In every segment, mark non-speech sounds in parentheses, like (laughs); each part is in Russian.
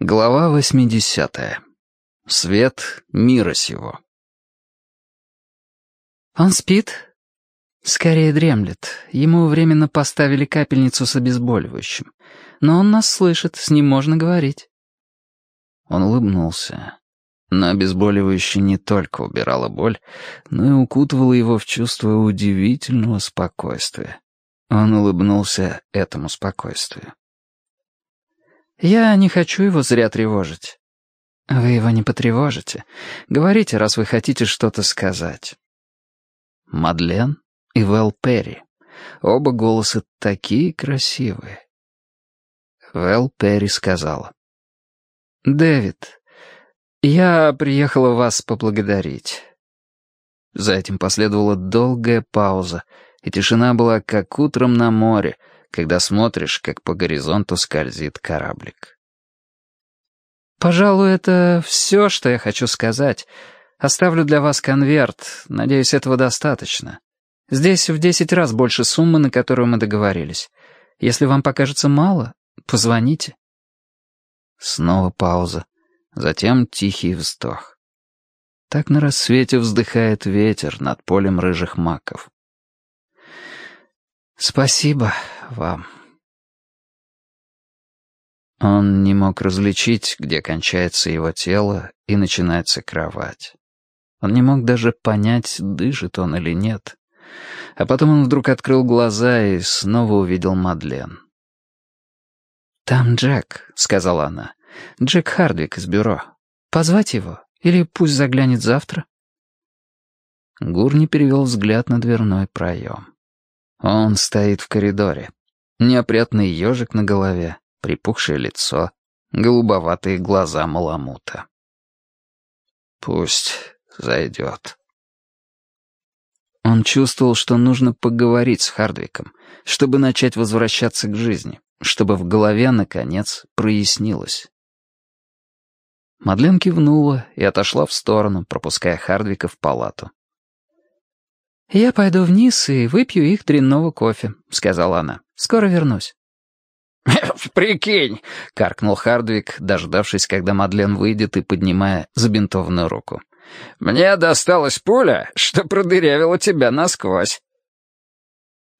Глава 80. Свет мира сего. «Он спит?» «Скорее дремлет. Ему временно поставили капельницу с обезболивающим. Но он нас слышит, с ним можно говорить». Он улыбнулся. Но обезболивающее не только убирало боль, но и укутывало его в чувство удивительного спокойствия. Он улыбнулся этому спокойствию. «Я не хочу его зря тревожить». «Вы его не потревожите. Говорите, раз вы хотите что-то сказать». Мадлен и Вэл Перри. Оба голоса такие красивые. Вэл Перри сказала. «Дэвид, я приехала вас поблагодарить». За этим последовала долгая пауза, и тишина была как утром на море, когда смотришь, как по горизонту скользит кораблик. «Пожалуй, это все, что я хочу сказать. Оставлю для вас конверт. Надеюсь, этого достаточно. Здесь в десять раз больше суммы, на которую мы договорились. Если вам покажется мало, позвоните». Снова пауза. Затем тихий вздох. Так на рассвете вздыхает ветер над полем рыжих маков. «Спасибо вам». Он не мог различить, где кончается его тело и начинается кровать. Он не мог даже понять, дышит он или нет. А потом он вдруг открыл глаза и снова увидел Мадлен. «Там Джек», — сказала она. «Джек Хардвик из бюро. Позвать его? Или пусть заглянет завтра?» Гурни перевел взгляд на дверной проем. Он стоит в коридоре. Неопрятный ежик на голове, припухшее лицо, голубоватые глаза маламута. Пусть зайдет. Он чувствовал, что нужно поговорить с Хардвиком, чтобы начать возвращаться к жизни, чтобы в голове, наконец, прояснилось. Мадлен кивнула и отошла в сторону, пропуская Хардвика в палату. «Я пойду вниз и выпью их дрянного кофе», — сказала она. «Скоро вернусь». (laughs) «Прикинь!» — каркнул Хардвик, дождавшись, когда Мадлен выйдет и поднимая забинтованную руку. «Мне досталась пуля, что продырявила тебя насквозь».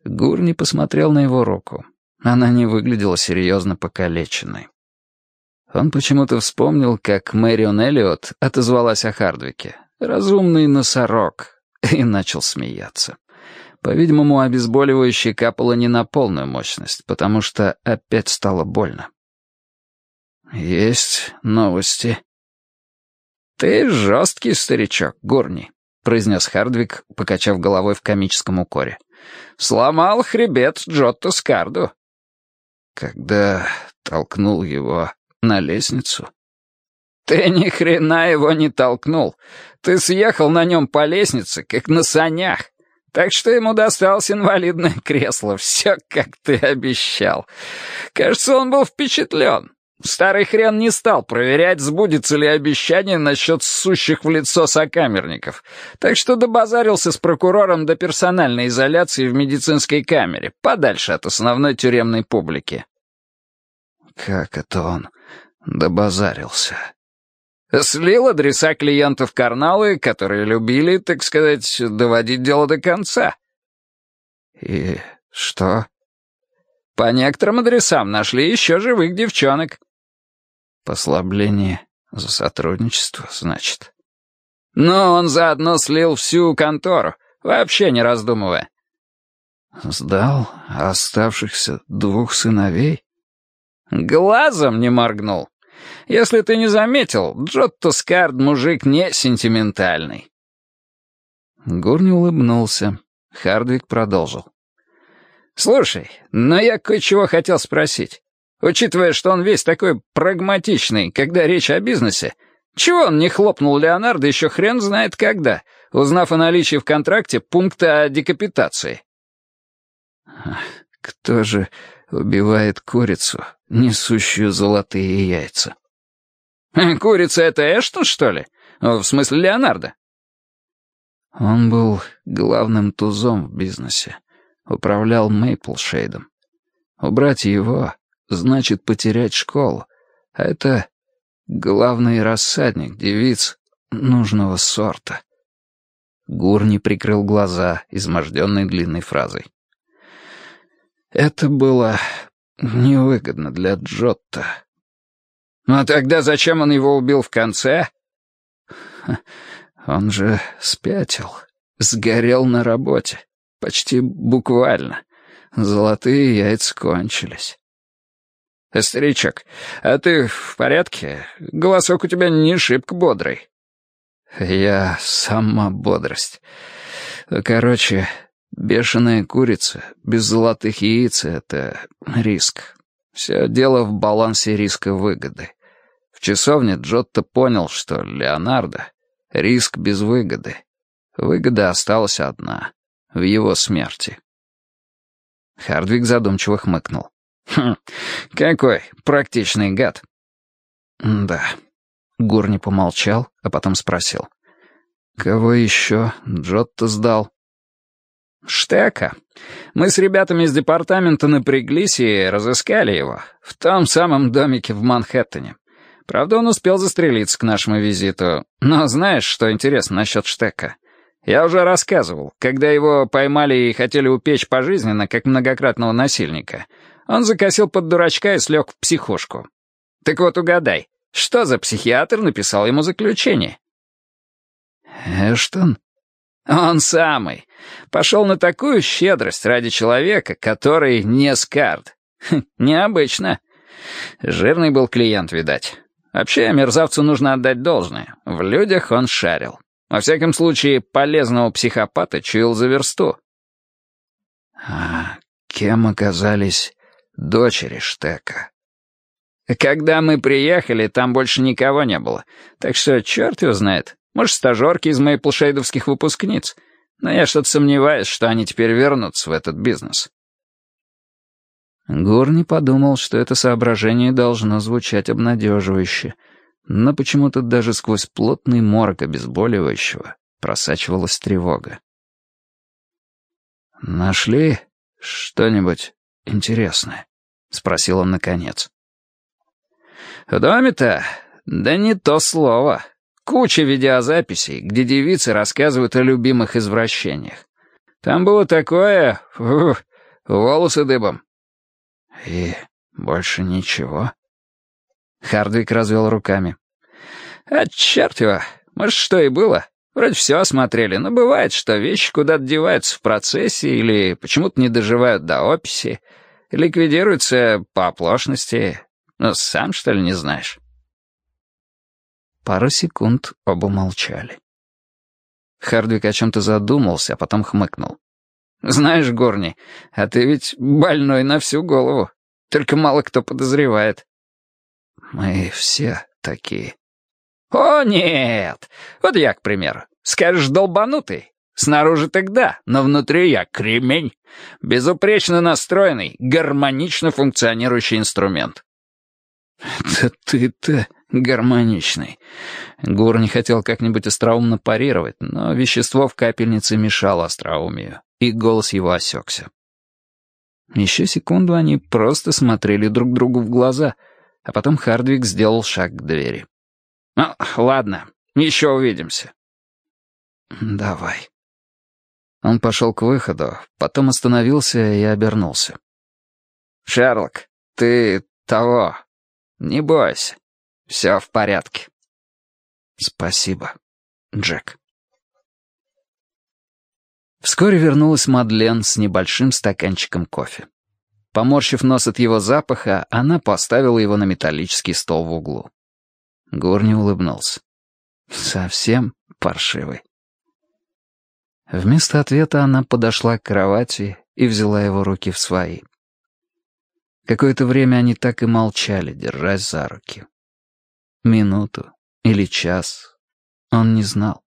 Гурни посмотрел на его руку. Она не выглядела серьезно покалеченной. Он почему-то вспомнил, как Мэрион Эллиот отозвалась о Хардвике. «Разумный носорог, (laughs) и начал смеяться. По-видимому, обезболивающее капало не на полную мощность, потому что опять стало больно. «Есть новости». «Ты жесткий старичок, Гурни», — произнес Хардвик, покачав головой в комическом укоре. «Сломал хребет Джотто Скарду». Когда толкнул его на лестницу, «Ты ни хрена его не толкнул. Ты съехал на нем по лестнице, как на санях. Так что ему досталось инвалидное кресло. Все, как ты обещал. Кажется, он был впечатлен. Старый хрен не стал проверять, сбудется ли обещание насчет сущих в лицо сокамерников. Так что добазарился с прокурором до персональной изоляции в медицинской камере, подальше от основной тюремной публики. Как это он добазарился? Слил адреса клиентов Карналы, которые любили, так сказать, доводить дело до конца. И что? По некоторым адресам нашли еще живых девчонок. Послабление за сотрудничество, значит. Но он заодно слил всю контору, вообще не раздумывая. Сдал оставшихся двух сыновей? Глазом не моргнул. Если ты не заметил, Джотто Скард мужик не сентиментальный». Гурни улыбнулся. Хардвик продолжил. «Слушай, но я кое-чего хотел спросить. Учитывая, что он весь такой прагматичный, когда речь о бизнесе, чего он не хлопнул Леонардо еще хрен знает когда, узнав о наличии в контракте пункта о декапитации?» «Кто же убивает курицу, несущую золотые яйца?» «Курица — это Эштон, что ли? В смысле Леонардо?» Он был главным тузом в бизнесе. Управлял Мейплшейдом. Убрать его значит потерять школу. А это главный рассадник девиц нужного сорта. Гурни прикрыл глаза, изможденной длинной фразой. Это было невыгодно для Джотта. «Ну тогда зачем он его убил в конце?» Он же спятил, сгорел на работе, почти буквально. Золотые яйца кончились. «Старичок, а ты в порядке? Голосок у тебя не шибко бодрый». «Я сама бодрость. Короче, бешеная курица без золотых яиц — это риск. Все дело в балансе риска-выгоды. В часовне Джотто понял, что Леонардо — риск без выгоды. Выгода осталась одна — в его смерти». Хардвик задумчиво хмыкнул. «Хм, какой практичный гад». «Да». Гурни помолчал, а потом спросил. «Кого еще Джотто сдал?» «Штека. Мы с ребятами из департамента напряглись и разыскали его. В том самом домике в Манхэттене. Правда, он успел застрелиться к нашему визиту. Но знаешь, что интересно насчет Штека? Я уже рассказывал, когда его поймали и хотели упечь пожизненно, как многократного насильника, он закосил под дурачка и слег в психушку. Так вот угадай, что за психиатр написал ему заключение? Эштон? Он самый. Пошел на такую щедрость ради человека, который не скард. Хм, необычно. Жирный был клиент, видать. Вообще, мерзавцу нужно отдать должное. В людях он шарил. Во всяком случае, полезного психопата чуял за версту. А кем оказались дочери Штека? Когда мы приехали, там больше никого не было. Так что черт его знает. Может, стажерки из моих плшейдовских выпускниц. Но я что-то сомневаюсь, что они теперь вернутся в этот бизнес. Горни подумал, что это соображение должно звучать обнадеживающе, но почему-то даже сквозь плотный морок обезболивающего просачивалась тревога. «Нашли что-нибудь интересное?» — спросил он наконец. «В доме-то? Да не то слово. Куча видеозаписей, где девицы рассказывают о любимых извращениях. Там было такое... Ух, волосы дыбом». «И больше ничего?» Хардвик развел руками. «А черт его, может, что и было. Вроде все осмотрели, но бывает, что вещи куда-то деваются в процессе или почему-то не доживают до описи, ликвидируются по оплошности. Ну, сам, что ли, не знаешь?» Пару секунд оба молчали. Хардвик о чем-то задумался, а потом хмыкнул. «Знаешь, Горни, а ты ведь больной на всю голову. Только мало кто подозревает». «Мы все такие». «О, нет! Вот я, к примеру. Скажешь, долбанутый. Снаружи тогда, но внутри я кремень. Безупречно настроенный, гармонично функционирующий инструмент». «Да ты-то гармоничный». Гор не хотел как-нибудь остроумно парировать, но вещество в капельнице мешало остроумию, и голос его осекся. Еще секунду они просто смотрели друг другу в глаза, а потом Хардвик сделал шаг к двери. «Ну, ладно, еще увидимся». «Давай». Он пошел к выходу, потом остановился и обернулся. «Шерлок, ты того. Не бойся. Все в порядке». «Спасибо, Джек». Вскоре вернулась Мадлен с небольшим стаканчиком кофе. Поморщив нос от его запаха, она поставила его на металлический стол в углу. Горни улыбнулся. Совсем паршивый. Вместо ответа она подошла к кровати и взяла его руки в свои. Какое-то время они так и молчали, держась за руки. Минуту или час он не знал.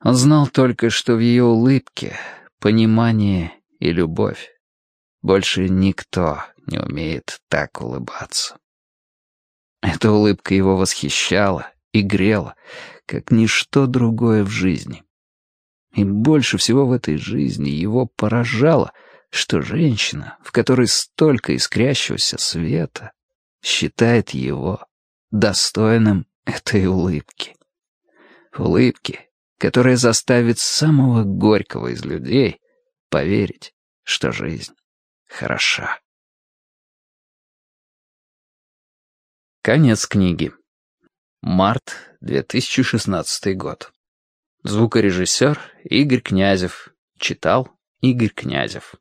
Он знал только, что в ее улыбке понимание и любовь. Больше никто не умеет так улыбаться. Эта улыбка его восхищала и грела, как ничто другое в жизни. И больше всего в этой жизни его поражало, что женщина, в которой столько искрящегося света, считает его достойным этой улыбки. Улыбки, которая заставит самого горького из людей поверить, что жизнь хороша. Конец книги. Март 2016 год. Звукорежиссер Игорь Князев. Читал Игорь Князев.